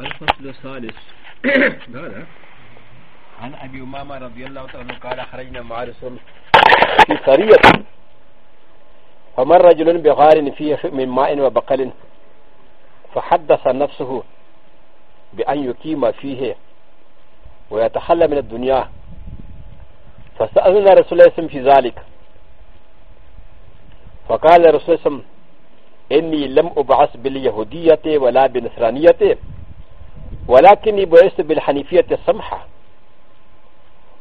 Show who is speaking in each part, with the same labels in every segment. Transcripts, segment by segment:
Speaker 1: الفصل الثالث عن ابي امامه رضي الله تعالى قال خرجنا مع رسول في قرية فمر رجل بغار فيه من ماء وبقل فحدث نفسه بأن يقيم فيه ويتخلى من الدنيا فسألنا رسول الله في ذلك فقال رسول الله إني لم أبعث باليهودية ولا بالنصرانية ولكني بعثت بالحنيفية السمحة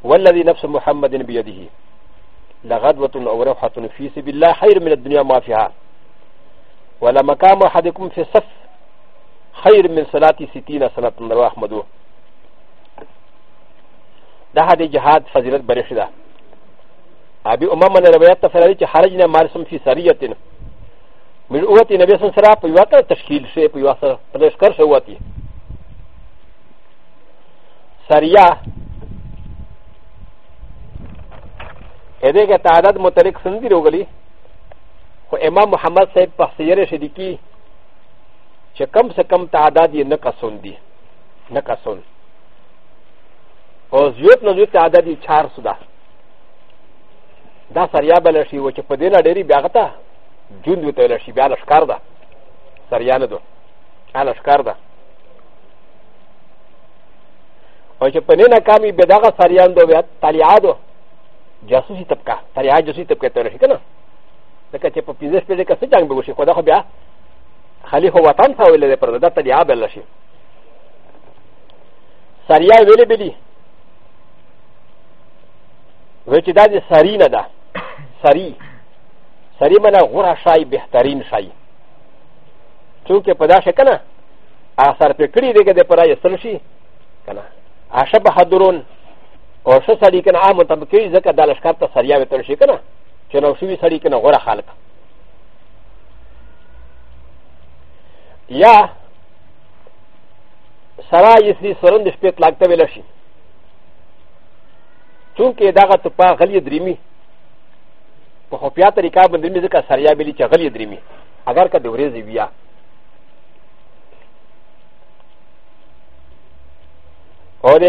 Speaker 1: والذي نفس محمد بيده لغدوة أو روحة في سبيل الله خير من الدنيا ما فيها ولا مقام أحدكم في الصف خير من صلاة ستين سنة الله احمد ده هذا جهاد فضيلة بريخ أبي أمامنا روايات تفراري حرجنا مارسم في سرية من اوتي نبي صلى الله عليه وسلم يوكر تشكيل شيء في واسر فلشكر شواتي سريا هذا تعداد مترك سندي روغلي و امام محمد صاحب پخسیر شدیکی چه کم سے کم تعداد یہ نقصون دی نقصون او زیوت نزیوت تعداد یہ چار سدا دا سریا بلشی و چه پدینا دیری بیاغتا جون و تل شي بیا لشکار ده سریانه ده لشکار ده او چې په نه ناکامي به دغه سریان ده بیا تالیادو جاسوسي طبقه تالیا جاسوسي طبقه ته راشي کنه ځکه چې په پیزه شپې کې څه جنگ به وشي خو دا خو بیا خلی خو وطن ته ویل دی پر دا تالیا بل شي سریا ویلې بلی وې چې دا د سری نه ده سری سری منا غورا شای بهترین شای چونکه په دا شکنه اثر په کړی دیګه د پرای سل شي کنه عاشه بهادرون او ش سړی کنه عام ته کې ځکه د لشکره ته سریا به تر شي کنه چې نو شوی سړی کنه غورا خلق یا سرا یسری سرند شپې تلاک ته ویل شي چونکه داغه ته په غلی دریمی په خفیا طریقه باندې مې ځکه سریا بلی چې غلی درېمي اگر که د ورځې بیا او د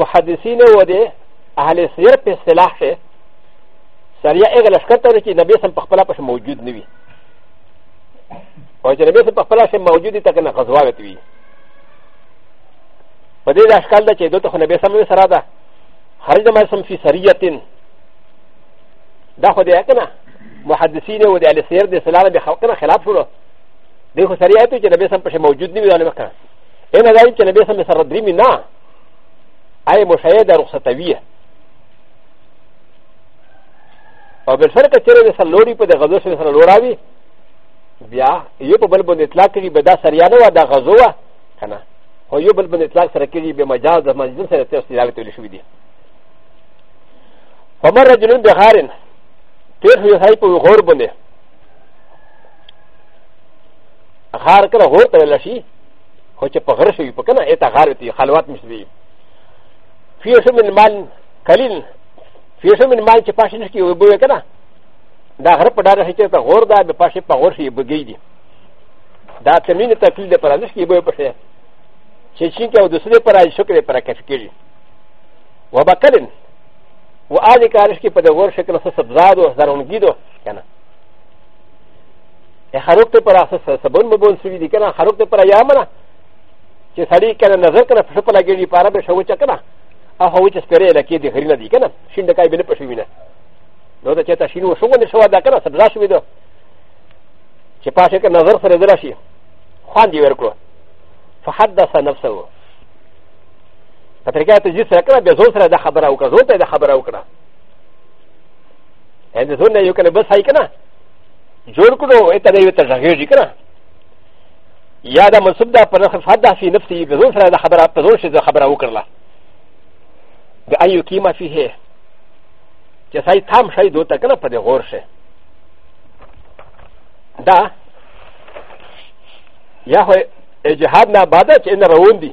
Speaker 1: محدثین او د اهل سیر په اصطلاح شه سریا هغه لشکر ته چې نبی سم په خپل پښه موجود نه وي او چې نبی سم په خپل شي موجود دي تک نه غزوه وي په دې اشکال ده چې دوی ته نبی سم سره ده خرج ما سم فی سریه だほでやかな、もはでしねおであれせいでせられはかな、へらふろ。でほさりあとじゃべさんぷしもじゅんにわれまか。えなだいちゃべさんめさらでみな。あいもしゃやだろさたびや。おべさらかちゃべさんロリプでがどしさらロラビ。ビア、よくばるぼんでつらくりべださりやのわだがぞわ。かな。およぶんでつらくりべまじゃざまじゅんせらてをしらべてるしゅうで。ファマラジュンではれん。ر ه يسعي په غور باندې غار کړه غور ته لشي خو چې په غره شوی په کنه ایت غار ته خلوات مشوي فی شم من مال قلیل فی شم من مال چې پاشې نشکی وي بو کنه دا غره په ډار هیڅ ته غور دا به پاشې په غور شي بګی دي دا تمرین تکلیل ده پر نشکی بو پښه چې چې کې او دوسرے پر شکر پر کف کېږي وبکلن و ا د ي كارش كي پده ور شكل سه سبزادو زرونگيدو كنا خروق ته پر اساس سبون مبون سوي دي كنا خروق ته پر يامنا چې سړی کنه نظر کنه په شپه لګېږي پاره به شوچ کنه او هو چې سپری لکې دي غرینه دي کنه شین دکای به نه پښوي نه نو دا چې تا شین وشو نه شو دا کنه سبزا شوي دو چې پاشه کنه نظر سره درشي خوان دی ورکړو فحدث نفسه په طریقه ته چې سره کړه بیا زور سره دا خبره وکړه زور ته دا خبره وکړه ان زور نه یو کله بس هاي کنه جوړ کړو اته دې ته ځغېږي کنه یا دا منصب دا پر خفات دا فی نفسی به زور سره دا خبره په زور شي دا خبره وکړه دا ایو کیما فيه چې سای تام شای دوته کنه په دې غور شي دا یا هو اجهاد نه بعد چې نه روان دي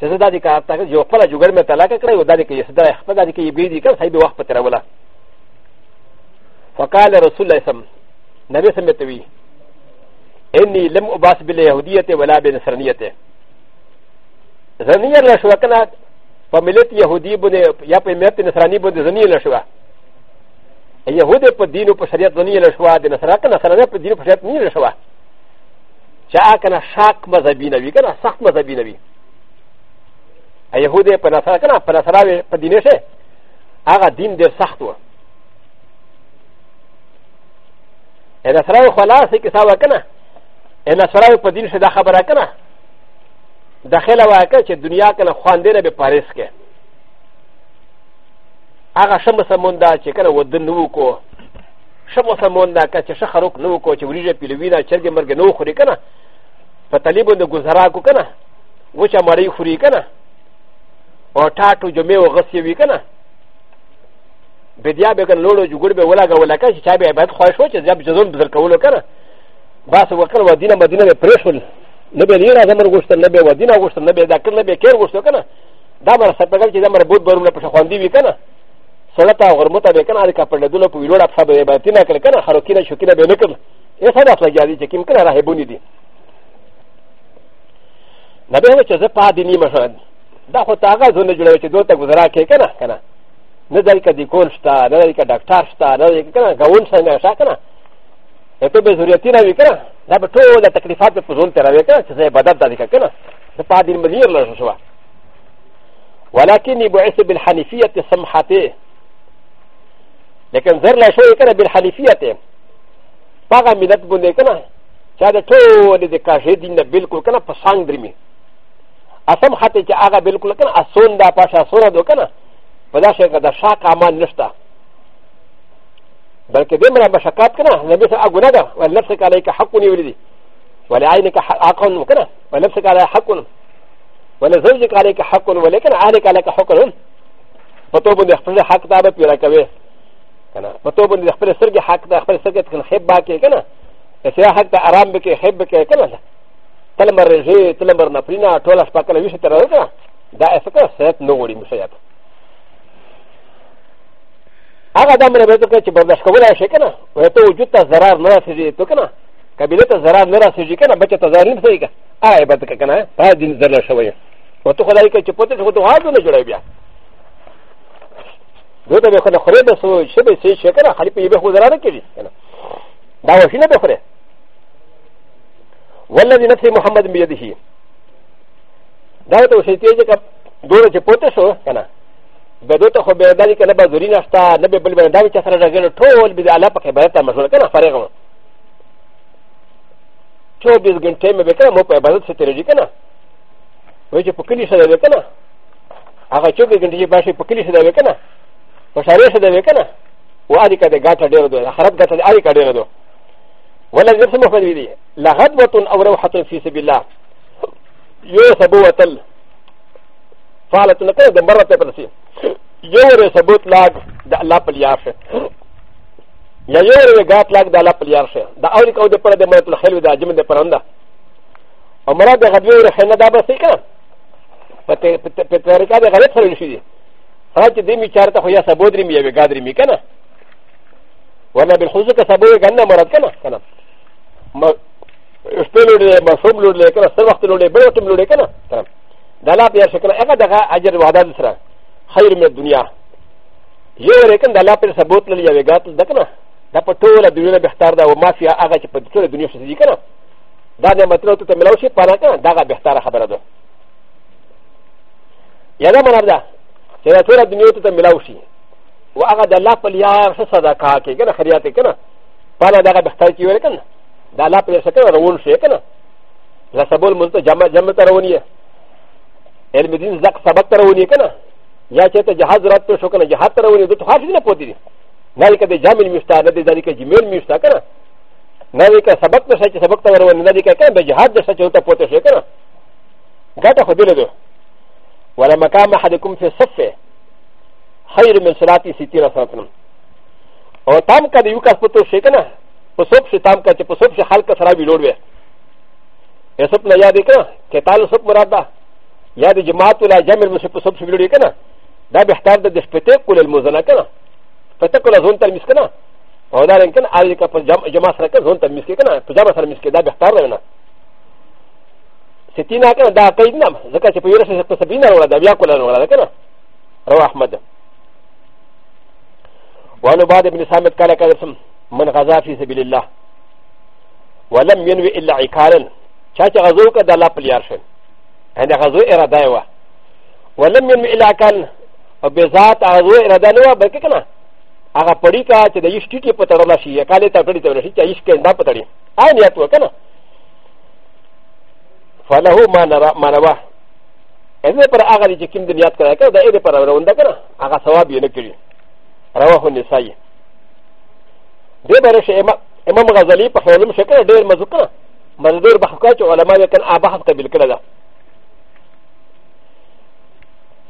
Speaker 1: چې زه دا دې کار تا یو خپله جوګر مې طلاقه کړی او دا دې کې صدر خپل دا دې کې بې دې کړ صاحب وخت په تیروله فقال رسول الله صم نبی صم ته وی اني لم اباس باليهوديه ولا بالنصرانيه زنیه لشو کنه په ملت يهودي باندې یا په ملت نصراني باندې زنیه لشو يهود په دین او په شریعت زنیه لشو د نصرا کنه نصرانه په دین او په شریعت نه لشو چا کنه شاک مذهبي نه وی کنه سخت مذهبي نه وی ا يهود په نصارا کنه په نصارا په دینه شه هغه دین ډیر سخت و ا نصارا خلاص کې ساوه کنه ا نصارا په دین شه دا خبره کنه داخله واکه چې دنیا کنه خواندره به پاریس کې هغه شمه سموندا چې کنه ودن نو کو شمه سموندا که چې شخروک نو کو چې وریجه پیلوینا چرګ مرګ نو خوري کنه په طالبو د گزارا کو کنه وچه مړی خوري کنه او ټاټو جمعې او غسې وي که نه بدیا به که نه لوړو جوګړ به ولګوله که چې چا به عبادت خواهش وه چې زیا به جزون بزر کولو که نه بس وکړ ودینه مدینه به پرې شول نه به لېره زمر غوښتل نه به ودینه غوښتل نه به دا کړ نه به کیر غوښتو که نه دا به رسه پکړ چې دا مره بوت برونه پشه خوندي وي که نه سړه ته غرمه ته به که نه د کپړلدونه په ویلوړه پښه به عبادتي نه کړل که نه خروکینه شوکینه به نه کړل یې سره اخلاق جادي چې کیم که نه راهبونې دي نه به چې زه پا دیني مشهد だほたがずんじゅうちどたぐらけかなかな。なぜかディコンスター、なぜかダクタースター、なぜかガウンサンガシャカナ。エトベズリアティラビカナ。ダブトウダタクリファトプゾンテラビカナ、チェバダダディカカナ。サパディンブリアルのシュワ。ولكن يبعث بالحنيفية سمحته لكن زر لا شيء كان بالحنيفية فقط ملت بندقنا هذا تو لذكاشه دين بالكل كان فسان درمي اسم خطه چې هغه بالکل کنه اسون دا پاشا سونه دو کنه په دا شی دا شا کامان نشته بلکې دومره مشقات کنه نبی سره ګناه ده ولنفسك عليك حق ویل دي ولعينك حق وکنه ولنفسك عليك حق ولزوجك عليك حق ولكن عليك عليك حق پتو باندې خپل حق دا به پیرا کوي کنه پتو باندې خپل سرګي حق دا خپل سرګي خپل خيب با کې کنه اسیا حق دا آرام به کې خيب به کې کنه تلمر رجي تلمر نفرينا تولا شبكه لوشه ترى دا افكا سيت نوري مسيات هغه دا مله بیت چې برداشت کولای شي کنه وای ته وجود ته zarar نه رسیږي ته کنه قبیله ته zarar نه رسیږي کنه بچ ته zarar نه رسیږي آی بد کنه په دین زله شوی او ته خدای کې چې پته څه ته واځو نه جوړی بیا دوی ته خو نه خوري به سو شبي سي شي کنه خلیفې به خو zarar نه کوي کنه دا وښینه به خوري والذي نفس محمد بيده دا ته شي ته چې دوره چې پوتې شو کنه بدو ته خو به دای کنه به زوري نشتا نه به بل باندې دا چې سره راغل ټول به الله په عبادت ته مشغول کنه فارغ و 24 غنټې مې به کنه مو په عبادت سره تیرېږي کنه وای چې په کلی سره دی کنه هغه 24 غنټې به شي په کلی سره دی کنه په شارې سره دی کنه و اړیکه د غاټه ډېر دوه خراب غاټه اړیکه ډېر دوه ولا زر سمو فدي دي لا غدوة أو روحة في سبيل الله يوسبو وتل فعلت نتاج مرة تبرسي يوري سبوت لاغ دا الله باليارش يا يوري غات لاغ دا الله باليارش دا أولي كو دي پرا دي مرة الخيل دا جمن دي پراندا ومرا دا غدوة رخينا دا بسي كان فتاريكا دا غلط سرين شدي فهات دي ميشارتا خويا سبودري ميا وغادري مي كنا وانا بالخصوص كسبوه غنى مرات كنا كنا شپې لوړې مفهوم لوړې کنه سر وخت لوړې بل وخت لوړې کنه دا لا پیار شکنه هغه دغه اجر وعده سره خیر مې دنیا یو ریکن دا لا پر ثبوت لري یو غاتل دکنه دا په ټوله دنیا بهتر ده او مافیا هغه چې په ټوله دنیا شې کنه دا نه مطلب ته ملو شي پاره کنه دا بهتر خبره ده یا دا مراد ده چې دا ټوله دنیا ته ملو شي او هغه د الله په لیا صدقه کې کنه خیرات کنه پاره دا بهتر کیږي کنه だらぺせかのウォンシェケナ。ラサボルムズジャマジャマタロニア。エルミディンザクサバタロニケナ。やちゃたジャハズラトショカナジャハタロニアとハシナポティ。なりかでジャミミスターでザリケジメルミスターケナ。なりかサバタシャチサバタロニアでジャハズシャチョタポテシェケナ。ガタファデルド。ولا مكان احدكم في الصف خير من صلاه ستين صلاه او تام كده يوكا سبتو شيكنا په سوپ شي تام کا چې په سوپ شي خلک سره وی لوړ وي یا سوپ نه یاد کړه چې تعال سوپ مراد ده یا د جماعت ولا جامع مشه په سوپ شي ویلوړ کنه دا به احتار د شپته کول المزنه کنه پته کول ځون تر مسکنه او دا رنګ کنه اړ کې په جماع سره کنه ځون تر مسکنه کنه په جماع سره مسکنه دا به احتار نه ستینا کنه دا قید نه ځکه چې په یوه سره په سبینا ولا دا بیا کول نه ولا کنه رواه احمد وعن بعد ابن سامد قال كذا من غزا في سبيل الله ولم ينوي إلا عكارا شاك غزوك دا لا بليارش عند غزو إرادة وا ولم ينوي إلا عكارا وبذات غزو إرادة نوا بلك كنا هغه پړی کا چې د یش ټیټې په تړل شي یا کالې تړلې تړل شي چې یش کې نه پتړي آی نیت وکنه فله ما نرا ما نوا اذن پر هغه چې کوم د نیت کړه دا یې پر روان ده کنه هغه ثواب یې نه کړی رواه النسائی ډېر بره شي امام غزالي په خولم شکل ډېر مزوکه مزدور بحقا چې علما یې کله آبا حق قبول کړل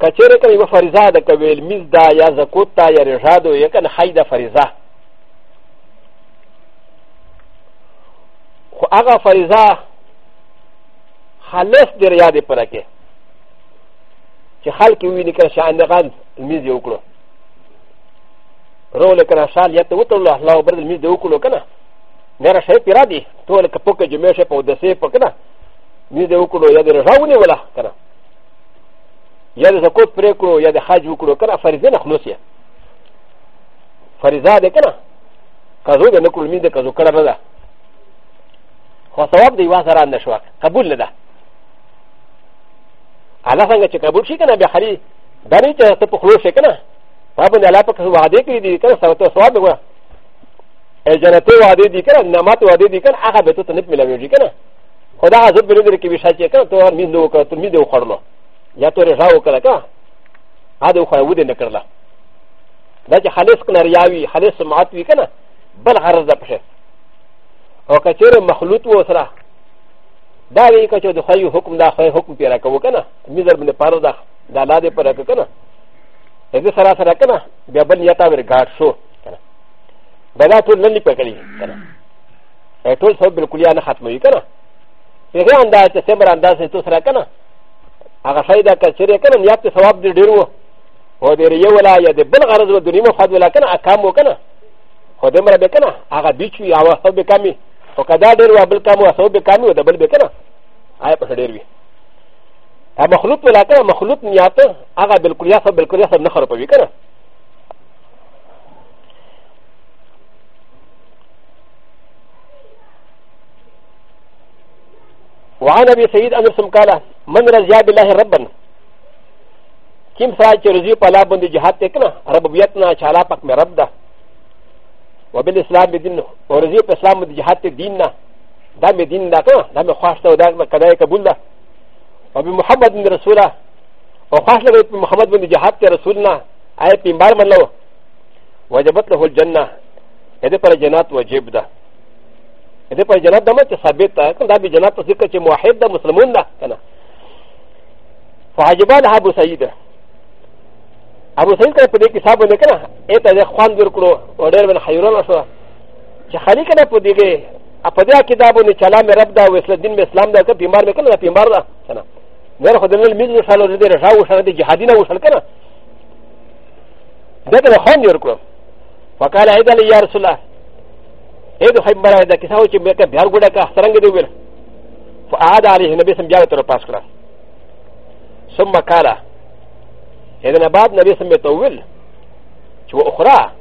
Speaker 1: کچېره کوي و فریضه ده کوي میز دا یا زکوت تا یا رشاد یې کنه حی ده فریضه خو هغه فریضه خالص دې یادې پره کې چې خلک ویني کړه شان غند میز یې وکړو رو لکه راشال یا ته وتړلو الله بر دې دې وکړو کنه نه را شي پیرا دي ته لکه پوکه جمعې شه په دسه په کنه دې دې وکړو یا دې راونه ولا کنه یا دې زکوت پرې کړو یا دې حج وکړو کنه فرض نه خلاص یې فرضا دې کنه کزو دې نه کول مې دې کزو کړه نه ده خو ثواب دې واسره نه شو قبول نه ده الله څنګه چې قبول شي کنه به خري دا نه چې ته په خلوص شي کنه パブンラパクワディキディカサトスワドワエジャナトワディディカナマトワディディカアハベトトネプミラミリカナコダハズブルディキビシャチェカトワミドカトミドカロヤトレジャオカラカアドハウディネカラダチハレスクナリアウィハレスマトウィカナバラハラザプシェオカチェルマクルトウスラダリカチョウドハユホクムダハイホクムピラカウカナミザブネパラダダラデパラカカナ ا د سره سره کنه بیا بل یتا ورګاټ شو کنه بلا ټول نن په کړی کنه ټول سبب بالکل یا نه ختموي کنه پیغه انداز ته سمر انداز ته سره کنه هغه فائدہ کچره کنه یا ته ثواب دې ډیرو هو دې یو ولا یا دې بل غرض و دنیا مفاد ولا کنه اکام وکنه خو دې مر به کنه هغه بیچ وی هغه سبب کمی او کدا ډیر و بل کم او سبب کمی و دبل به کنه آیا په ډیر وی ا مخلوط ولا كان مخلوط نياته اغا بالكليا سب بالكليا سب نخر بوي كان وعن ابي سعيد انس قال من رضي بالله ربا كم ساعه رضي بالا بند جهاد تكنا ربوبيتنا شالا پاک میں رب دا وبالاسلام بدين ورضي بالاسلام جهاد ديننا دا میں دین دا کنا دا میں خواستہ دا کدای قبول دا و بمحمد من رسوله و خاص لگه محمد من جهاد ته رسولنا آیا پیمبار من لو وجبت له الجنه اده پر جنات وجب ده اده پر جنات دمه چه ثابت ده کن دا بی جنات تصدیق چه موحد ده مسلمون ده کنه فحجبا لها ابو سعید ابو سعید کنه پده کساب بنده کنه ایتا ده خوان دور کرو و دیر من حیران شو چه خالی کنه پده گه اپده عقیده بنده چلا می رب ده و اسلام دین می اسلام ده که پیمار می کنه ده پیمار ده کنه なるほど、みんなさらに、ラシャウシャディ、ジハディナウシャルカナ。だから、本よくろ。わからないだり、やるそら。えど、はい、ばらだ、キサウチ、メカ、ビアゴダカ、サランゲドウィル。ファダーリ、ヘナビスンビアトロパスクラ。そんまから。えなばなびすめとウィル。ちゅうほら。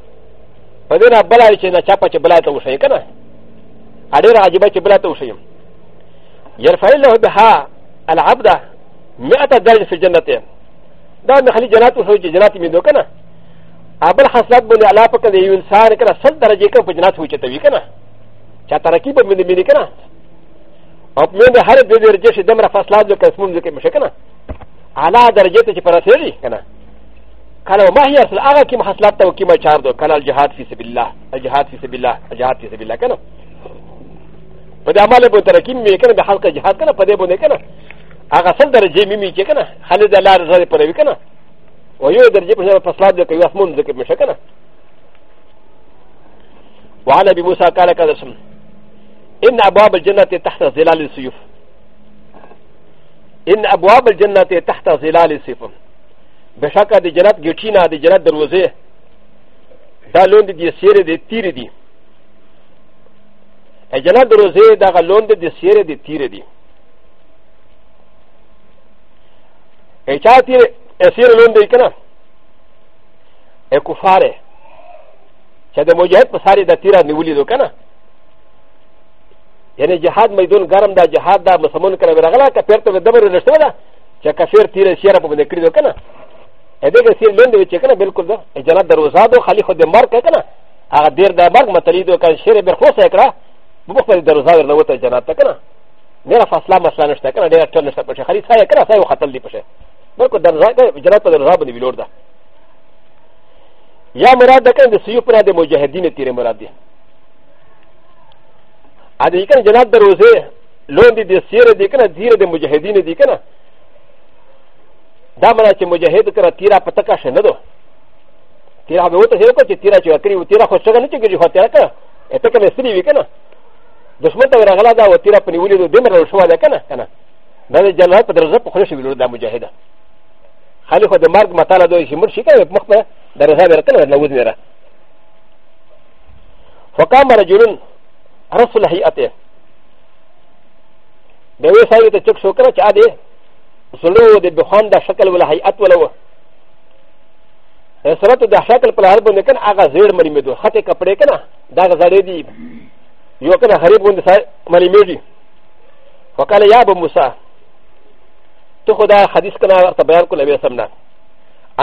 Speaker 1: パデラバラチェなチャパチェブラトウシェイカナ。アデラアジバチェブラトウシェイ。やるファイルのビハ、アラアブダ。مئة درجة في الجنة دا نخلي جنات وشو جنات من دو كنا ابل حصلات بني على فكرة ينسان كنا سل درجة كنا في جنات وشو تبي كنا چا تركيب من مني كنا او من هر دو درجة شي دمر فصلات دو كنا سمون دو كنا مشكنا على درجة تشي فرسيري كنا قال وما هي اصل اغا كم حصلات تو كما چار دو قال الجهاد في سبيل الله الجهاد في سبيل الله الجهاد في سبيل الله كنا فدا مال بو تركيب مي كنا بحلقة جهاد كنا فدا بو نه كنا هغه سل درجه میمی چې کنه خلې د لار زره پروي کنه و یو درجه په ځای فصلات د کوي اسمون ذکر مشه کنه وعن ابي موسى قال قال رسول ان ابواب الجنه تحت ظلال السيوف ان ابواب الجنه تحت ظلال السيوف بشکه د جنت ګټینا د جنت دروازه دا لوند دي سیره دي تیر دي جنت دروازه دا لوند دي سیره دي تیر دي ا ج ا ت ي اسير لون دي كنا ا كفاره شاد مجاهد بساري دا تيرا نولي دو كنا يعني جهاد ميدون غرم دا جهاد دا مسلمان كنا برغلا كفرت بدمر رشتو دا شا كفر تيرا سيارة بمن كريدو كنا ا دي اسير لون دي كنا بالكل دا ا جنات دروزادو خليخ دي مرك كنا ا دير دا مرك متليدو كان شير برخوصة كرا بمخبر دروزادو نوتا جنات كنا なら、ファスラマスランステーキ、なら、チョンステーキ、ハリサイクラ、サイをはたり、パシャ。ا ل ك د ر ز ا ك ا جرات د ر ز ا ب ن ي ولور ده يا مراد ده كان ده سيو پرا ده مجاهدين تير مراد ده ا ده كان جنات ده روزه لون دي ده سير دي كنا زير ده مجاهدين دي كنا دا مراد چه مجاهد کرا تيرا پتکا شنه دو تيرا به وته هيو که تيرا چه کری و تيرا خوش شگه نه چه گجی خواه تيرا که اتا که مستری وی کنا دشمن تا ورغلا دا و تيرا پنی ولی دو دمر رو شوا ده کنا کنا دا ده جنات ده رزا پخوش ویلور ده مجاهده خالي خو د مرګ مطاله دوی چې مړ شي که مخ به د رضا به رتل نه وځي را فقام رجل رف الهيئه د وی سړي ته چک شو کړه چې ا دې سلو د بخان د شکل ول هيئت ول و سره د شکل پر هر باندې کنه هغه زیړ مری مې دوه خطه کپڑے کنه دا غزړې دي یو کنه غریب باندې مری مې دي وقاله یا ابو موسی تو خدا حدیث کنا تبیان کو لبی سمنا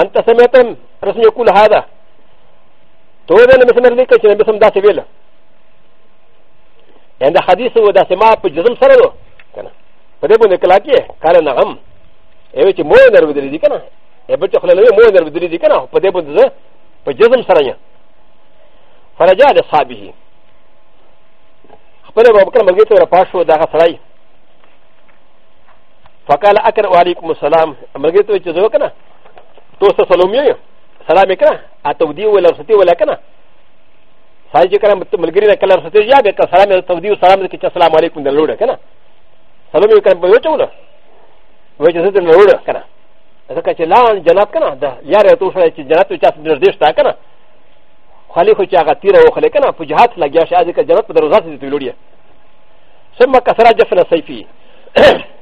Speaker 1: انت سمیتم رسم یقول هذا تو دن مثل نبی کچھ نبی سم دا سی ویل ان دا حدیث و دا سما پا جزم سر دو کنا پا دے بندے کلا کیے کالا نغم ایوے چی موی نرو دلی دی کنا ایوے چی خلالوی موی نرو دلی دی کنا پا دے بندے پا جزم سر یا فرجا دا صحابی ہی خپل بابکر ملګری ته را پاش شو دغه سړی فقال اكر وعليكم السلام امرجت وجزوكنا توسع سلومي سلامكنا اتودي ولا ستي ولا كنا سايجي كلام ملغري كلا ستي يا بك سلام تودي وسلام كي السلام عليكم دلودا كنا سلومي كان بيوتونا وجزت النودا كنا ځکه چې لاندې جنات کنه دا یاره تو سره چې جنات چا څه نردیش تا کنه خالی خو چې هغه تیره وخلې کنه په جهات لګیا شي ځکه جنات په دروازه ته تلوړي ثم کسرا جفن سیفی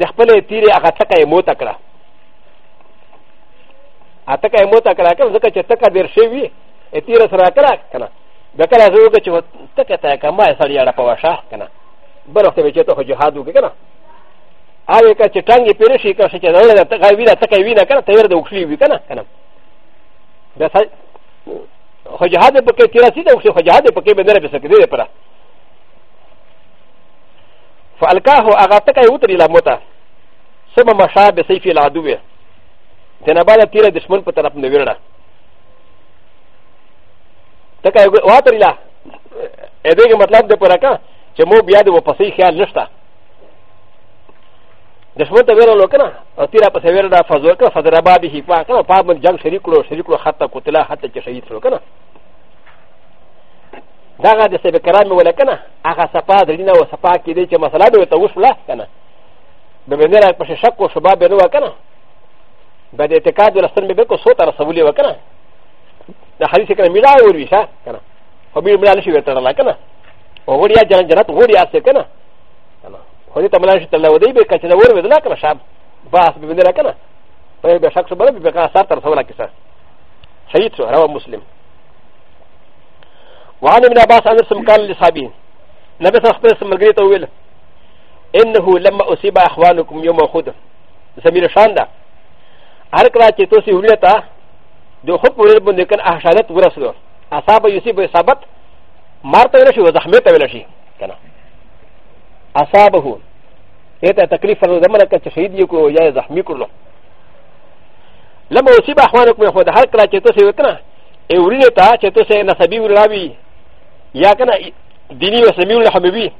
Speaker 1: د خپل تیرې هغه تکه مو تکړه ا تکه مو تکړه کړه ځکه چې تکه ډیر شی وي تیرې سره کړه کنه دا کله زه وګ چې تکه ته کما سړی اړه په واشه کنه بل وخت به چې ته جهاد وکړه کنه اوی که چې ټنګې پیرې شي که چې نه ده تکه وینه تکه وینه کنه تیر د وکړي وي کنه کنه دا خو جهاد په کې تیرې سي د وکړي خو جهاد په کې به نه به سکه دې پره فالكاه اغاتك يوتري لموتا ثم مشى بسيف العدو تنبال تيرا دشمن بطرف نويرنا تكا واتري لا اديك مطلب دي پراكا چه مو بياد و پسي خيال نشتا دشمن ته ویلو کنه او تیرا په سویره دا فزور کنه فضربا به فا کنه پا من جنگ شریک کړو شریک کړو حتی قتل حتی چې شهید شو کنه ダガデセベカラミウレカナ、アハサパデリナウサパキディチェマサラビウトウスラカナ。ベベネラパシャコシュバベノワカナ。ベデテカドラスンベベコソタラサウリワカナ。ダハリセカミラウリシャカナ。ホビルミラシウエタラカナ。オウリアジャンジャナトウリアセカナ。ホリタマラシタラウディベカチナウリウラカナシャバスベベネラカナ。ベベシャクソバベベカサタラサウラキサ。シャイツウラワムスリム。وعن ابن عباس عن اسم قال لصحابي نبي صلى الله عليه وسلم قال طويل انه لما اصيب اخوانكم يوم خد زمير شاندا هر کله چې تاسو ولته د خو په ور باندې کن احشادت ورسلو اصحاب یوسف اصابت مارته ویل شي زخمه ته ویل شي کنه اصابه ایته تکلیف فرض دمره کچ شهید یو کو یا زخمی کړلو لما اصيب اخوانكم يخد هر کله چې تاسو وکنه ا ورینه تا چې تاسو نسبی وراوی یا کنه دینی و سمیع الحبیبی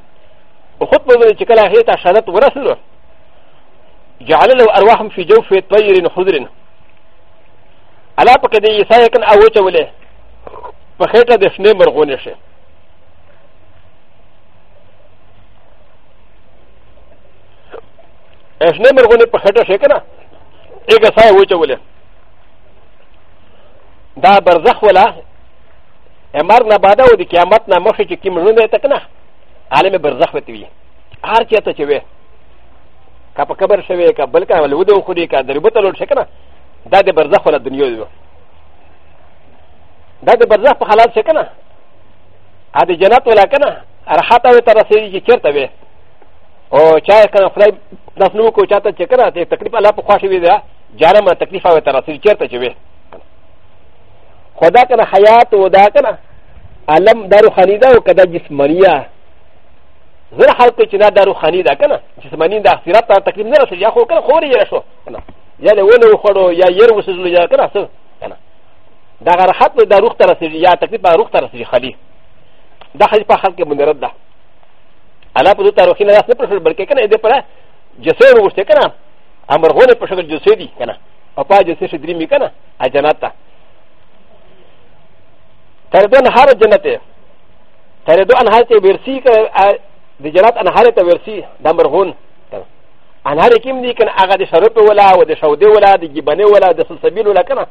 Speaker 1: و خود بزرگ چکل آخری تا شهادت ورسل جعل له ارواحهم في جوف طير خضر الا پکې دې عیسی کن او چولې په خېټه د شنه مرغونې شه شنه مرغونې په خېټه شه کنه یک سای وچولې دا برزخ ولا ا مرګ نه بعد او د قیامت نه مخکې چې کوم ژوند ته کنه عالم برزخ وتی وي هر چیرته چې وي که په قبر شوی که بل که ولوده وخوري که دربه ته لوټ شي کنه دا د برزخ ولا دنیا دی دا د برزخ په حالات شي کنه ا د جنت ولا کنه ارحاته وي تر رسېږي چې چیرته وي او چا کنه خدای داس نو کو چاته چې کنه تکلیف الله په خوښوي دا جارمه تکلیف وي تر رسېږي چیرته چې وي خدا کنه حیات و دا کنه علم دا روحانی ده او که دا جسمانیه زر خلق چې دا دا روحانی ده کنه جسمانی د اخرت ته تکلیف نه رسېږي خو کنه خوري یې شو کنه یا له ونه وخړو یا ير وسېږي یا کنه څه کنه دا غره حق دا روح ته رسېږي یا تکلیف به روح ته رسېږي خلی دا خلی په خلق باندې رد ده الا په دې تاریخ نه نه پرسر بلکې کنه دې پر جسې وروسته کنه امر غونه په شکل جسې دي کنه اپا جسې شدري می کنه اجنات ته تردن هر جنته تردو انهار ته ورسي ک د جنات انهار ته ورسي د مرهون انهار کیم دي کنه هغه د شرط ولا او د شودي ولا د جبنه ولا د سلسبیل ولا کنه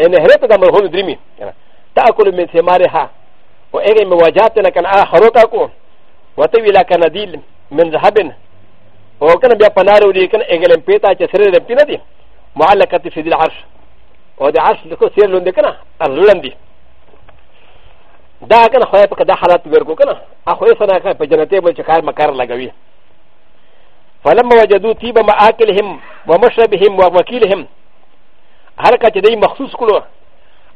Speaker 1: انهار ته د مرهون درمي کنه تاكل من ثمارها و اغه مواجهات نه کنه اخروکا کو وتوی لا کنه دیل من ذهب او کنه بیا پنارو دي کنه اغه لم پیتا چې سره لم پینا دي معلقه فی العرش او د عرش لکو سیر لوند کنه ارلندي だから、ほやかだはらとべるかな。あほやさなか、パジャナテーブル、チカーマカーラガビ。فلما وجدوا طيب ماكلهم ومشربهم ووكيلهم حركه دي مخصوص كله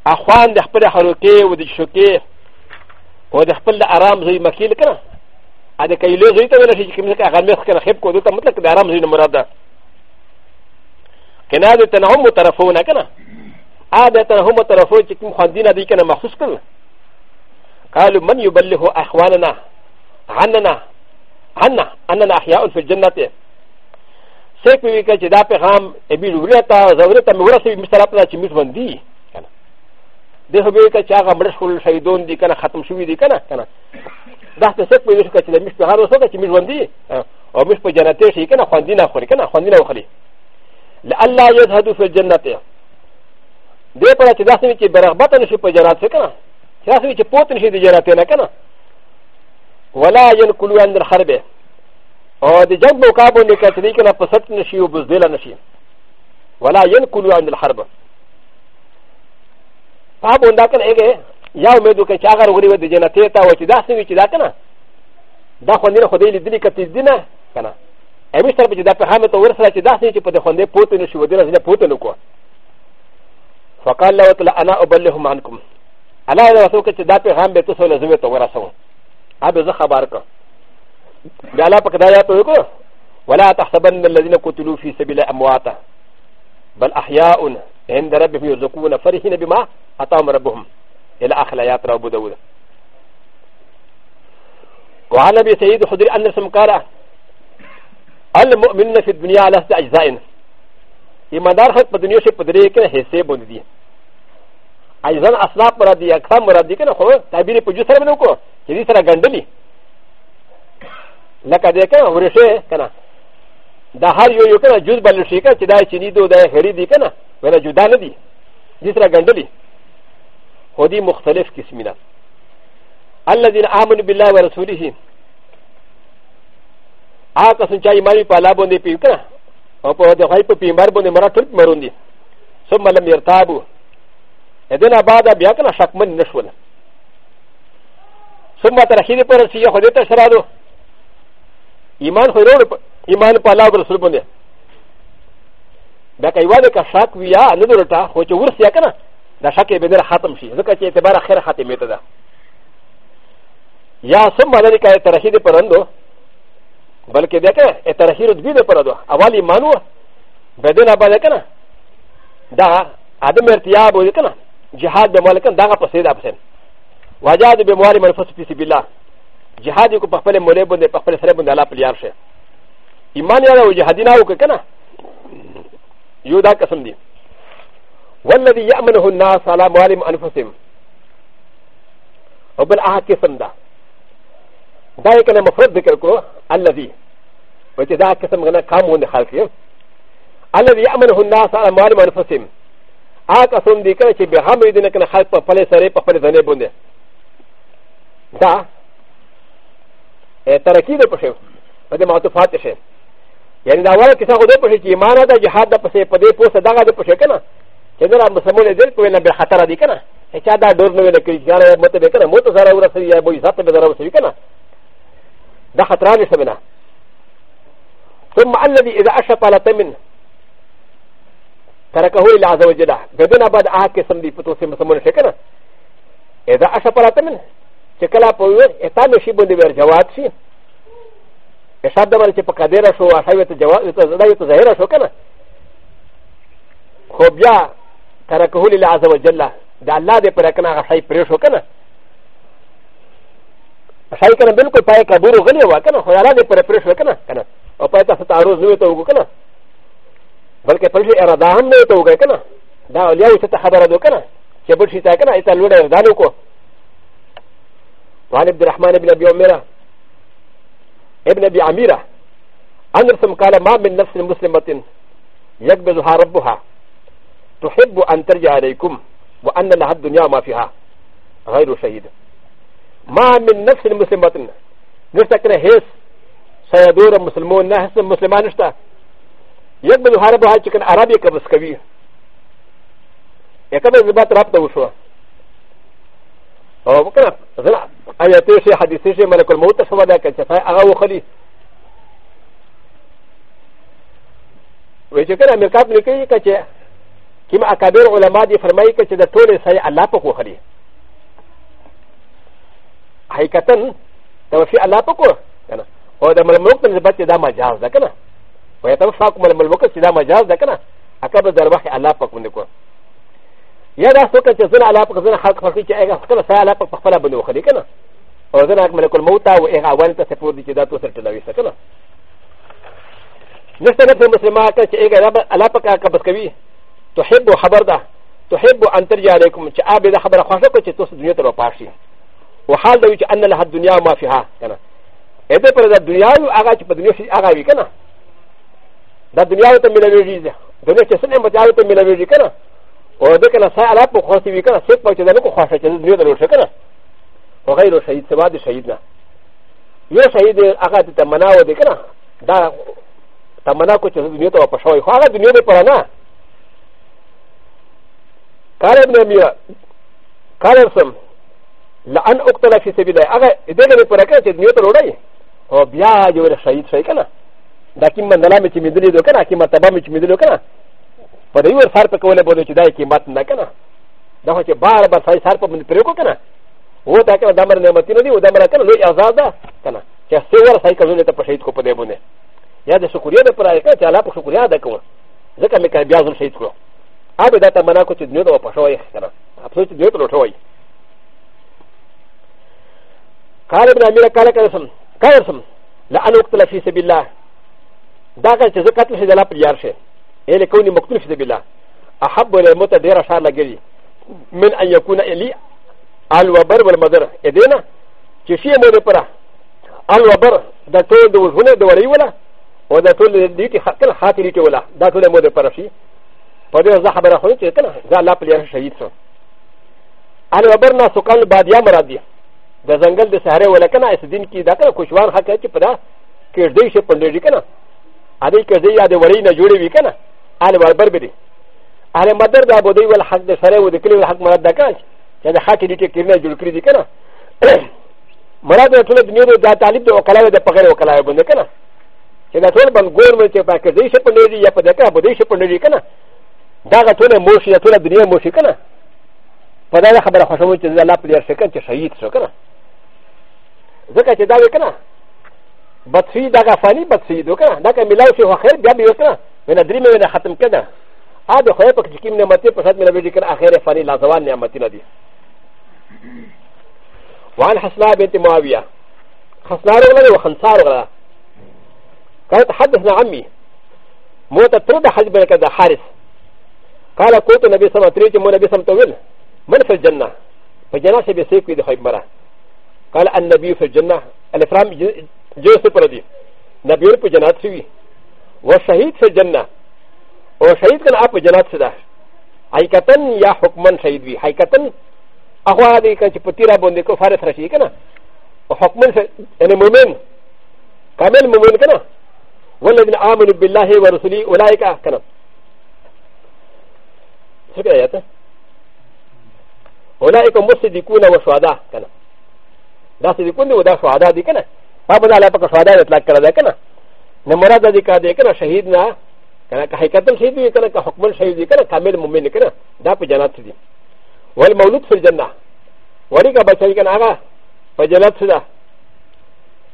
Speaker 1: اخوان د خپل حرکه او د شوکه او د خپل آرام زوی مکیل کړه ا د کایلو زوی ته ویل شي چې موږ هغه مخ کړه خپ کو ته مطلب د آرام زوی نه مراد ده کنه د تنهم طرفونه کنه ا د تنهم طرفو چې کوم خواندینه دي کنه مخصوص کړه قالوا من يبلغ اخواننا عننا عنا اننا احياء في الجنه سيك بيكا جدا بغام ابي لوريتا زوريتا مورسي مستلطنا تشمس من دي كان ده بيكا شاغا مرسول شايدون دي كان ختم شوي دي كان كان ده سيك بيكا جدا مش بهارو سوكا تشمس من دي او مش بجناتي شي كان خواندينا خوري كان خواندينا وخري لألا يذهب في الجنه ده پرا چې داسې چې برغبته نشي په جنات څه کنه ا ل ا س ي ج ب و ت ن ش ي د ج ر ا ت ي ن ك ن ا ولا ينقلوا عند الحرب او د جنگ و كابو ن ك ت ر ي ك ن ا فسد نشي و بزدل نشي ولا ينقلوا عند الحرب فابو ن د ا ك ن ايه يا مدو كشاغر و د ج ن ا ت ي ت ا و ت د ا س ن و ي د ا ك ن ا دا خ و ن ي ر خ د ي ل د ل ك ت ي د ن ا ك ن ا ا م ي ش ت ر ب ج د ا ب ح ا م ت و ر س ل ا ت د ا س ن و ي ب د خ و ن د ي ب و ت ن ش ي و د ل ن ش ي ب و ت ن ك و فقال لا انا ابلغهم عنكم الله دې رسول کې چې دا پیغام به تاسو له زوی ته ورسوم ابه زه خبر کړ بیا الله پاک دا یا ته وکړ ولا تحسبن الذين قتلوا في سبيل امواتا بل احياء عند ربهم يرزقون فرحين بما اتاهم ربهم الى اخر ايات رب داود وعن ابي سعيد الخدري ان رسم قال المؤمنون في الدنيا على اجزاء ایماندار خلق په دنیا شي په درې کې حصے باندې دي ا ي ز ن أ ص ل ا ب مرادي أ ك ر ا م مرادي كنا خو تعبير بجو سر منوكو كذي سر غندلي لك ا د ي كنا ورشه كنا دا هر يو يو كنا جوز بلشي كنا كدا چيني دو دا هري دي كنا ولا جدا ندي دي سر غندلي خو دي مختلف كسمنا الذين آمنوا بالله ورسوله ا ك س ن چا ایمانی پالا بونده پیو کنا او پا دخواهی پا پیمار بونده مرا ترک مرون دی ثم لم يرتابوا ادنا بعد بیا کنه شکمن نشول ثم ترخیری پر سی خو دې ته شرادو ایمان خو ورو ایمان په الله رسول باندې دا کایوانه کا شک ویا نه درته خو چې ورسیا کنه دا شک به در ختم شي ځکه چې اعتبار اخر ختمه ته ده یا ثم ذلك ترخیری پرندو بلکې دا کنه ترخیر دوی نه پردو اول ایمان و بدل ابا ده کنه دا ادم ارتیاب و کنه جهاد بمالكن داغا پسيدا پسين وجاد بموال منفس في سبيل الله جهاد کو پخپل مولے بندے پخپل سرے بندے اللہ پلیار شے ایمان یارا و جہادینا ہو کہ کنا یو دا قسم دی والذي يأمنه الناس على موالهم أنفسهم وبل أحد قسم دا دا يكنا مفرد ذكر كرو الذي وإذا قسم غنا كامون خالقهم الذي يأمنه الناس على موالهم أنفسهم アカソンディカチビハムリディネクナハパパレサレパパレザネボネダエタラキドプシェパデマトファテシェヤンダワーキサゴドプシェキマナダジハダパセパデポサダガドプシェケナジェネラムサモネデルコエナベハタラディケナエチャダドルノエナクリジャーモテベケナモトザラウラセリアボイザテベザラウセリケナダハトラディセベナ ثم الذي إذا أشرف على تمن تركه الى عز وجل بدون بعد اهك سمدي فتوسي مسمون شكنا اذا اشفرت من شكلا قوي اتان شيبون دي جواد شي اشاد دمر چې په قدره شو اشایته جواد ته زدای ته ظاهر شو کنه خو بیا ترکه لله عز وجل دا الله دې پر کنه غشای پرې شو کنه اشای کنه بالکل پای کبیر غلی وا کنه خو الله دې پر پرې شو کنه کنه او پای ته تعرض نو ته وګ کنه بلکې په دې اراده هم نه ته وګه کنه دا اولیا یې ته خبره دو کنه چې بل شي تا کنه ایت لوړ اراده وکړه وعن عبد الرحمن بن ابي عمره ابن ابي عميره ان رسم قال ما من نفس مسلمه يقبضها ربها تحب ان ترجع اليكم وان لها الدنيا ما فيها غير شهيد ما من نفس مسلمه نفسك هيس سيدور المسلمون نفس المسلمان نشتا یک بل حرب حال چې کن عربی قبض کوي یک بل زبات رابطه وشو او وکړه زلا آیاتې شي حدیثې شي ملک الموت سوا ده کچ فای هغه وخلی وای چې کله امریکا لیکي کچ کیم اکابر علما دي فرمایي کچ د ټوله سای الله په وخلی حقیقتا دا وفي الله په کو کنه او د ملک نسبت دا مجاز ده کنه ويتوفاكم الملوك سيدا مجاز دكنا اكبر دروح الله پاک باندې کو یا دا څوک چې زنه الله پاک زنه حق پاک چې هغه خپل سره الله پاک خپل باندې وخلي کنه او زنه حق ملک الموت او هغه اول ته سپور دي چې دا تو سره تلوي کنه نشته نه مسلمان ته چې هغه الله پاک قبض کوي تحب خبر ده تحب ان ترجع عليكم چې ابي دا خبره خوښه کو چې تاسو دنیا ته راپاشي وحال دوی چې ان له دنیا ما فيها کنه اته پر دا دنیا یو هغه چې په دنیا شي هغه وی کنه だとみられるで、どれかせんもやるとみられるかな。おでかなさあらぽこしびかなせっぽいでなこはしゃけんでるしゃかな。おがいろしゃいつわでしゃいな。よしゃいであがてたまなおでかな。だたまなこちゅうにとはしょい。はがでみれぱらな。カレブネミア、カレブソン。ランオクトラシセビダー、アガデレプラケット、ニュートロレイ。おビア、ヨレシャイツェイケナ。دا کیم مندلا می چې میدلی دو کنه کی مرتبه می چې میدلو کنه په دې ور سر په کوله بوله چې دای قیمت نه کنه دا خو چې بار بار سای سر په باندې پرې کو کنه و تا کنه دمر نعمت نه دی و دمر کنه لوی آزاد ده کنه چې څو ور سای کولو ته په شهید کو په دې باندې یا د شکریا د پرای کنه چې الله په شکریا ده کو ځکه مې کنه بیا ځم شهید کو اوبه دا ته منا کو چې دنیا ته په شوی کنه افسوس چې دنیا ته لوټوي قال ابن امیر قال قال سم قال سم لان اقتل في سبيل الله だが、ジャズカトルシェラプリアシェ、エレコニモクトルシェビラ、アハブレモタデラシャラゲリ、メンアヤコナエリ、アルワバルマダル、エデナ、チシエモデパラ、アルワバル、ダトルドウズウネドウリウラ、オダトルディティハケルハティリトウラ、ダトルモデパラシ、パデオザハバラホンチェケナ、ザラプリアシェイツォ。アルワバルナソカルバディアマラディ、ダザンガルデサハレウラケナ、エスディンキダカ、コシワンハケチパダ、ケルディシェプンディケナ。アディケディアディワリナジュリビカナアレバーベリアレマダダボディウェルハクデサレウディクリウハクマラダカンジャダハキリケキリナジュルクリディカナマラダトレディニューダタリブドカラデパカラオカラブネカナジャダトレバンゴーメンチェパケディシェプネリヤパデカボディシェプネリカナダガトレモシアトレディニューモシカナパダダハバラハシャムチェザラプリアセカンチェシャイツソカナ ځکه چې دا وکړه バツイダガファニバツイドカダカミラウシワヘルガビオカウナディメンハトムケダアドホエポキキミナマティプサミナビリカアヘルファニラザワニアマティナディワンハスラビンティマウィアハスラウラウハンサウラカウトハデスナアミモタトルダハジベルカダハリスカラコトナビサマトリティモナビサムトウィルマルフェジャナフェジャナシビセクイドハイマラカラアンナビフェジャナアレフラム جو س پر دی نبیور په جنات سی وی و شهید سے جنہ او شهید کنا اپ جنات سے دا حقیقتن یا حکمن شهید وی حقیقتن اخوا دی کچ پتیرا بوندے کو فارس رشی کنا او حکمن سے یعنی مومن کامل مومن کنا والذین آمنوا بالله ورسوله اولئک کنا سبی آیات اولئک مصدقون و شهداء کنا دا صدقون دی و دا شهداء دی کنا パブナーパカファダーラカラデカナ。ナマラダディカデカナ、シャヒーナ、カヘカトシディカナ、カホクマンシャヒディカナ、カメルモメニカナ、ダプジャナツディ。ウェルマウルツフィジャナ。ウェリカバチャリカナガ、パジャナツダ。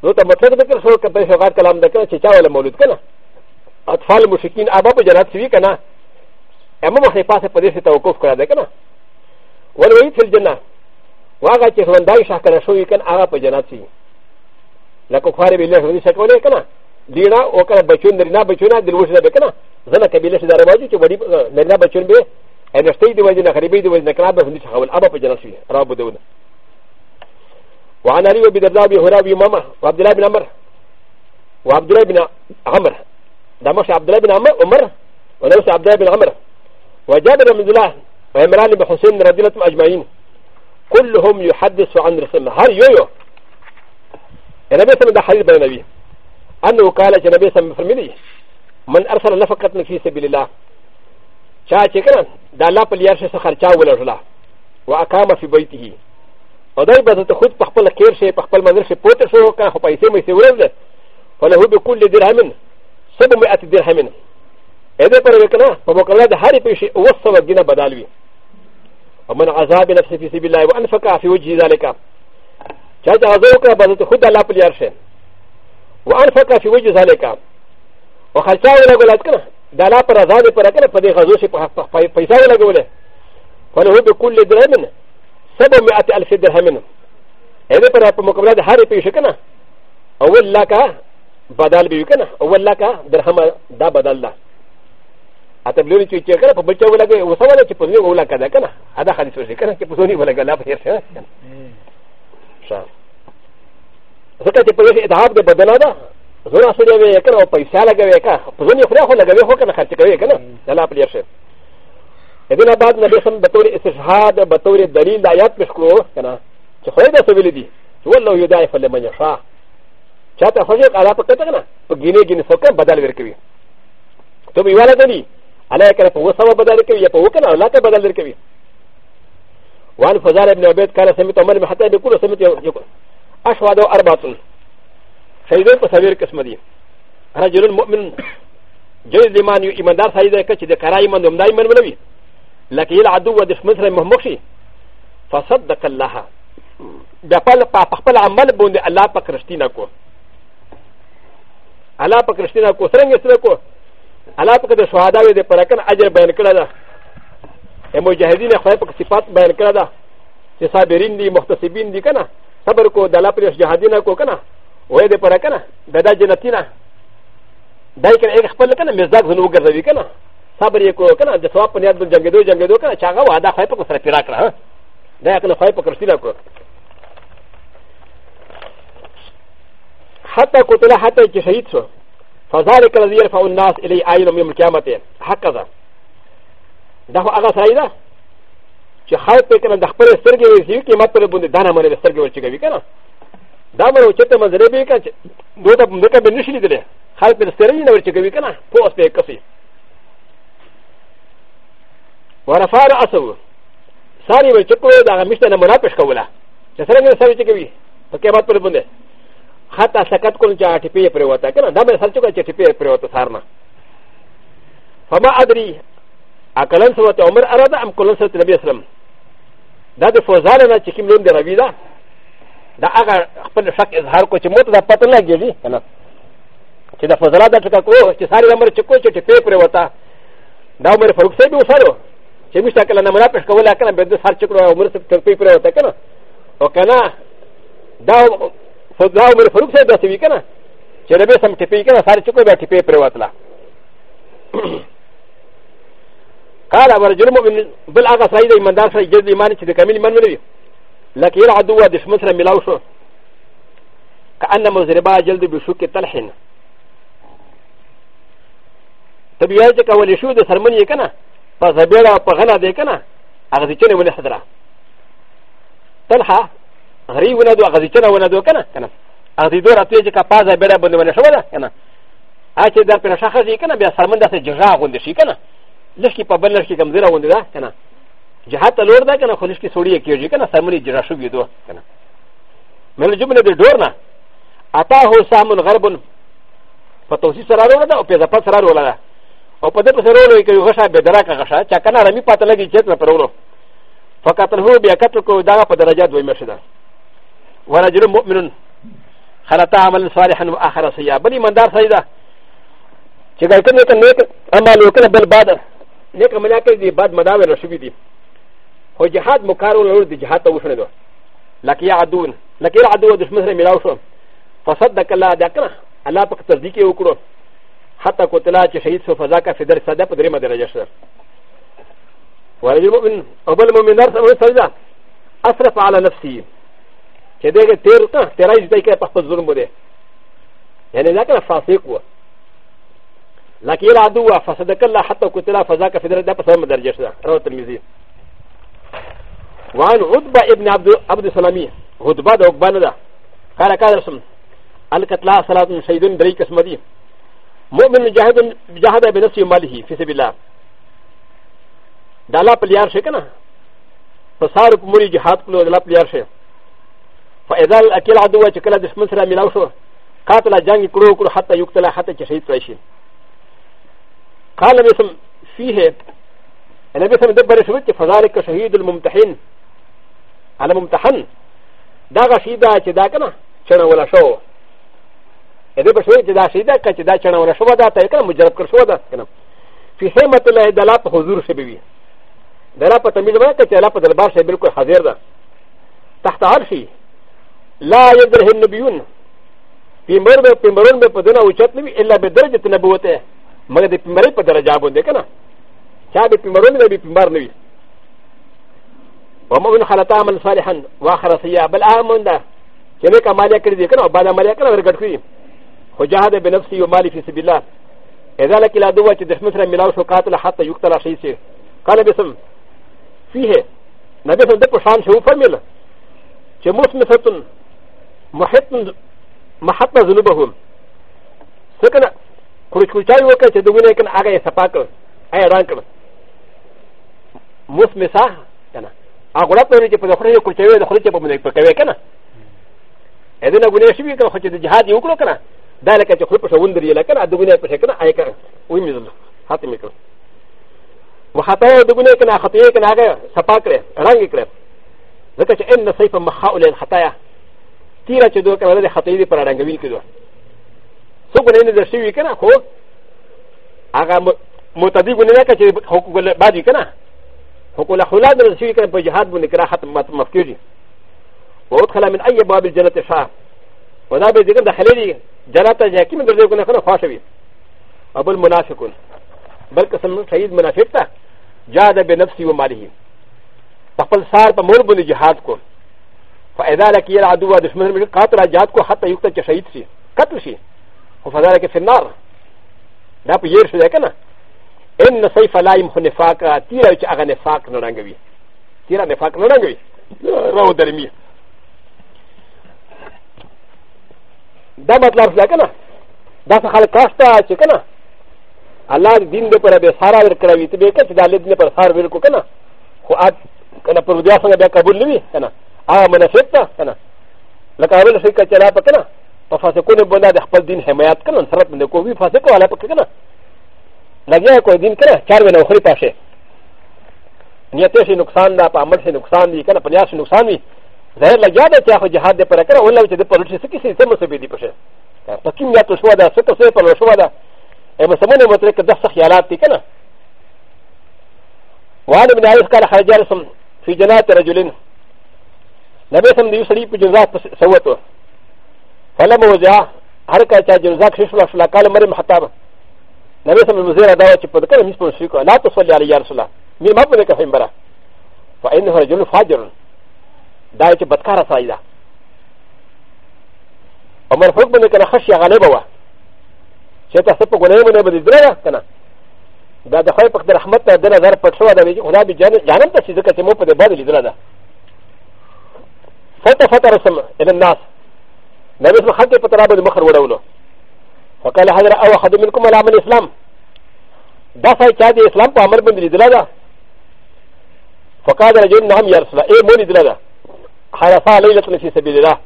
Speaker 1: ウタマツダカソカペシャガカランデカナ、チチャワルモルカナ。アツファルムシキン、アバプジャナツディカナ。アママヘパセパディセタウコフカラデカナ。ウェルウィツフィジャナ。ワガチェフンダイシャカナシュウィカナ、アラパジャナツディ。ラコファレビレシャシャコレカナ、ディナオカバチュン、ディナバチュナ、ディウシダベカナ、ザナカビレシダレバジュチュバリネナバチュンベ、エナステイディワジナカリビディワジナカラバフンディシャウルアバフジャラシー、ラブドウン。وعن علي بن الرابي هرابي ماما وعبد الله بن عمر وعبد الله بن عمر دمش عبد الله بن عمر ونفس عبد الله بن عمر وجابر بن الله وعمران بن حسين رضي الله عنهم اجمعين كلهم يحدث عن رسول الله هر يويو نبي سمي ده حديث بين النبي أنه قال نبي سمي فرميدي من أرسل نفقة في سبيل الله شاء شكرا ده لا بليار شيء سخر شاء ولا رلا وأقام في بيته وداي بدأت خود بخبل كير شيء بخبل منر شيء بوتر شو كان خو بايسي ميسي ورد فله بكل درهم سبعمائة درهم إذا پر وکنا په مقابله د هرې پیښې اوس سوه دینه بدل وي ومن عذاب نفسه في سبيل الله وانفق في وجه ذلك チャジャーズオクラバズとフダラプリアシェワンファカシウジザレカオハチャウラゴラカナダラパラザデパラカナパデハズシパパパイサウラゴレファルウドクルデレメンセブミアテアルシデハメンエレパラパモカラダハリピシェカナオウルラカバダルビユカナオウルラカデハマダバダルダアタブルチチェカラパブチョウラゴウサワレチポニオウラカダカナアダハリソシカナチポニオウラガラパヘシェカナ ځکه چې په یوه اتحاد د بدلا ده زور اصل یې کنه او پیسې لګوي کا په ځنې خو خو لګوي خو کنه خرچ کوي کنه دا لا پلي شي دې نه بعد نبی سم به تور استشهاد به تور دلیل آیات پېښ کړو کنه چې خو دې څه ویل دي والله یدای فل من یشا چاته خو یې قالا پکته کنه په ګینه ګینه سوکه بدل ورکوي ته به والا دی علاوه کنه په وسو بدل کوي یا په وکنه الله ته بدل ورکوي وان فزار ابن عبید قال سمعت عمر بن حتى يقول سمعت اشهد اربعه شهيدين فسوير قسم دي رجل مؤمن جيد لمن يؤمن دار سيدة كتش دي كرا يمن ومدا يمن ولوي لكن يلعدو ودش مصر مهمكشي فصدق الله بقال بقال عمل بوند الله بكرشتينا كو الله بكرشتينا كو سرنگ سرنگو الله بك دي شهداء دي پرکن عجر بيان کرده مجاهدين خواهي بك صفات بيان کرده چې صابرين دي مختصبين دي کنه صبر کو دلا پر جهادینا کو کنه وای دې پر کنه ددا جنتینا دای کنه یک خپل کنه مزاج زنو ګرځوي کنه صبر یې کو کنه د ثواب په نیت باندې جنگیدو جنگیدو کنه چاغه واده خای په سره پیرا کړه دا کنه خای په کرسینا کو حتى قتل حتى شهيد شو فذلك الذي يرفع الناس اليه عين يوم القيامه هكذا ده هو اغا سرايده چې خای په کنه د خپل سترګې ورسیو کې مطلب باندې دانه باندې سترګې ورچګوي کنه دا به چې ته منځرې به کنه دوی ته موږ به نشي لیدل خای په سترګې نه ورچګوي کنه پوس په کسي ورفار اسو ساری و چکو دا مشته نه مناپش کوله چې څنګه سره چګوي په کې مطلب باندې حتی سکت کول چې اټپی پرې وته کنه دا به سلچو چې اټپی پرې وته سارنه فما ادري اکلن سوت عمر اراده ام کلن سوت نبی اسلام だでフォザーなチキンロンでラビザだあがファクハーコチモトだパトナギリかなチダフォザーだとかこうチサリラマチコチペプレワタダウメルフォクセブファロチミスタケラナマラペスコラカナベデサチクラウムルペプレワタケナオカナダウフォザーメルフォクセブファロチレベサムチペケナサチクラベテペプレワタラ قال ا رجل مؤمن بل هغه سړی د ایماندار سره جز ایمان چې د کامل ایمان ولري لکه یو عدو د دشمن سره ملاو شو کأن مزربا جلد بشوک تلحن طبیعی چې کولی شو د سرمن یې کنه په زبیړه او په غنه دی کنه هغه چې نه ولې حضره تلحه غری ونه دو هغه چې نه ونه دو کنه کنه هغه دوه راتوي چې کپا زبیړه باندې ونه شو ده کنه اته در پر شخص یې کنه بیا سرمن داسې جغا غوند شي کنه لشکی په بل لشکی کم زیره وندې ده که نه جهاد ته لور ده که نه خو لشکي سوړي کېږي که نه سرمونې جرا شوي دوه که نه من الجمله دي دورنا اتاه سهم غرب فتوسي سرارو ده او پیزپت سرارو ده او په دې په سرولو کې غشا به دراکه غشا چا کنه رمی پات لګي چې په پرولو فقط هو بیا کتل کو دا په درجه دوی مشه ده ورجل مؤمن خلط عمل صالحا واخر سيئا بل ایماندار سیدا چې ګل کنه ته نیک عمل وکړه بل بعد ネカメラケディバッマダウェラシビディホジハッモカロウルディジハタウシネドラキアドゥンラキアドゥンディスムセミラウソンファサダカラダカナアラパクタディケウクロハタコテラチェシェイソファザカフェデルサダプデリマデラジャシャウェルモミンオブルモミナサウェサダアスラファアラナフシーチェディケテルタテライズディケパパズルムディエネザカファセクワ لكن يلا عدوى فصدق الله حتى قتل فذاك في درجه فصام درجه رواه الترمذي وعن عتبه ابن عبد عبد السلامي عتبه ده عقبانه قال قال رسول القتلى صلاه شهيد دري قسم دي مؤمن جاهد جاهد بنفسه وماله في سبيل الله دالا پلیار شي کنه فصار موري جهاد کولو دالا پلیار شي فاذا الاكل عدو چې کله دشمن سره ملاو شو قاتل جنگ کړو کړو حتی یقتل حتی چې شهید شي قال بسم فيه النبي سمي دبر شويت فذلك شهيد الممتحن على ممتحن داغا شيدا چې دا کنه چنه ولا شو اده په شوي چې دا شیدا کچ دا چنه ولا شو دا ته کنه مجرب کړ شو دا کنه فی سمت الله د لا په حضور شبی وی د لا په تمیز باندې چې لا په دربار شي بالکل حاضر ده تحت عرشی لا يدره النبيون پیمبر به پیمبرون به په دنیا اوچت نه وی الا به درجه نبوته مگر د پیمبرۍ په درجه باندې کنه چا به پیمبرونه نه به پیمبر نه وي ومؤمن خلط عمل صالحا واخر سیئا بل امن ده چې نه کمالیا کړی دی کنه او بعد عملیا کړی ورګټ کړی خو جهاد بنفسه او مال فی سبیل الله اذا لك لا دوه چې دښمن سره ملاو شو قاتل حتی یقتل شي سي قال بسم فيه نبی صلی الله علیه وسلم د پښان شو فرمیل چې مسمثتن محط محط ذنوبهم سکنه كروشكوشاي وكا تدوني كان اغا يسافاكا اي رانكا موس مساحه كان اغرب نريد ان نخرج كروشاي ونخرج بمنك فكاوي كان اذن اغني شبي كان خرج الجهاد يوكلو كان ذلك ان تخرج وندري لكن ادوني بشكل اي كان ويمزل هاتي ميكرو وخطايا دغني كان خطيه كان اغا سافاكا رانكا ذكر ان سيف مخاول الخطايا تيرا تدوك على هذه خطيه برانكا ويكدو څو ګنې نه شوي کنه خو هغه متدی ګنې نه کچې حقوق له باجی کنه حقوق له خلا نه شوي کنه په جهاد باندې کرا ختم مت مفکوجي او ادخل من اي باب الجنه شاه ودا به دې داخلي دي جنت ته یقین درځي کنه کنه خواشوي ابو المنافقون بل قسم شهید منافق تا جاهد بنفسه وماله خپل سار په مور باندې جهاد کو فاذا لك يلعدوا دشمن من قاتل جهاد کو حتى يقتل شهید سي قتل شي وفذلك في النار دا په ير شو ده کنه ان سيف لا يمحو نفاقا تیرا چې هغه نفاق نه رنګوي تیرا نفاق نه رنګوي راو درمي دا مطلب ده کنه دا څه خلک کاشته چې کنه الله دین دې پر به سارا ورکړوي ته به کچ دالت نه پر سار ورکو کنه خو ا کنه پر دیا څنګه به قبول نه وي کنه ا منافق ته کنه لکه اول شي کچلا پکنه په فاسقونه باندې د خپل دین حمایت کړي نو سره باندې کوی فاسق ولا پکې کنه لګیا کوی دین کړه چار ونه خوري پاشه نیت شي نقصان دا په عمل شي نقصان دی کنه پنیا شي نقصان دی ظاهر لګیا دا چې خو جهاد پر کړه ولا چې د پرل شي سکه سي سم سبي دی پشه پکې میا تو شو دا څه څه پر شو دا اې مسمنه متره کې د خیالات دي کنه وعن ابن عيسى قال خرج رسم في جنات رجلين نبي سم دي يسري بجنزات سوته فلم وزع هركا تجرزاك ششلا شلا قال مريم حتى نبي سمي مزيرا دعوة تبدكا مسلم شيكو لا تصلي على يا رسول الله مي ما بدك فين برا فإنه رجل فاجر دعوة بدكارا سايدا عمر فوق بن كان خشي غالبا وا شتا سبق ولا يمنا بدي درا كنا دا د خپل په رحمت ته دل زر پټ شو دا وی خدا به جان جانم ته چې ځکه چې مو په دې باندې لیدل دا فتح فتح رسم الى الناس ن ب ي س ح ت ى فترى بن مخر ولولو وقال هذا او احد منكم على عمل الاسلام دفع شادي اسلام وعمل بن دلاله فقال رجل نعم يرسل اي مولي دلاله حرفا ليله في سبيل الله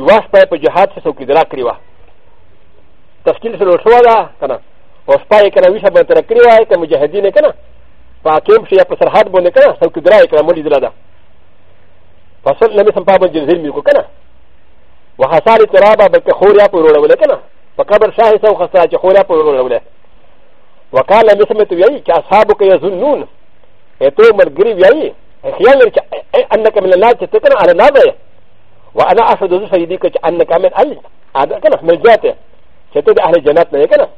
Speaker 1: يواسطه بجهاد سوكي دلاكريوه تفصيل سلوشوالا كان وسطاي كان ويشا بن تركريوه كان مجاهدين كان فاكيم شيء بسرحات بن كان سوكي دلاله كان مولي دلاله فصل لم يسمى بن جزيل ميكو كان و حسار ترابا بلکه خوریا پر وړولې کنه په قبر شاه سو خسا چې خوریا پر وړولې وکاله مسمت وی چې اصحابو کې یظنون اته مرګری وی خیال لري چې انک من الله چې تکنه على نابه وانا اشهد ذو سيدي كه انك من الله هذا كان من ذاته چې ته د اهل جنت نه کنه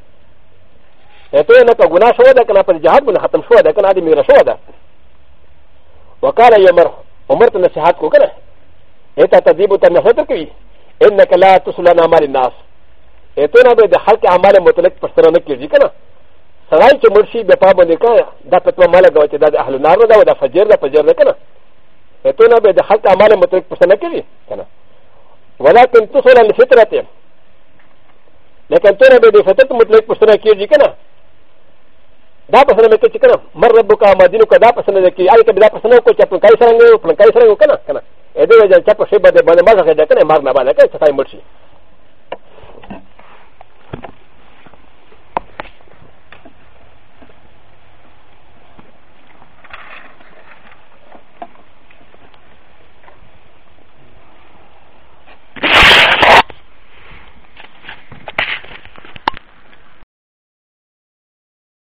Speaker 1: اته نه کا ګناه شو ده کنه پر جهاد باندې ختم شو ده کنه دې میرا شو ده وقال يا مر عمر ته نصيحت کو کنه اته تدیب ته نصیحت کوي انك لا تسلنا عمل الناس اتونا به د خلق عمل مطلق پستر نه کیږي کنه سړی چې مرشي به پام نه کوي دا پتو مال غو چې دا اهل نار نه دا فجر دا فجر نه کنه اتونا به د خلق عمل مطلق پستر نه کیږي کنه ولكن تسل الفطره لكن تنا به د فطرت مطلق پستر نه کیږي کنه دا پسند مې کوي کنه مر ربک ما دینو کا دا پسند کوي اې کبه دا پسند کوي چې خپل کای سره نه خپل کای سره وکنه کنه ا د ي ج ا چا په شی باندې باندې مزه کړه کنه مار نه باندې کړه چې پای مرشي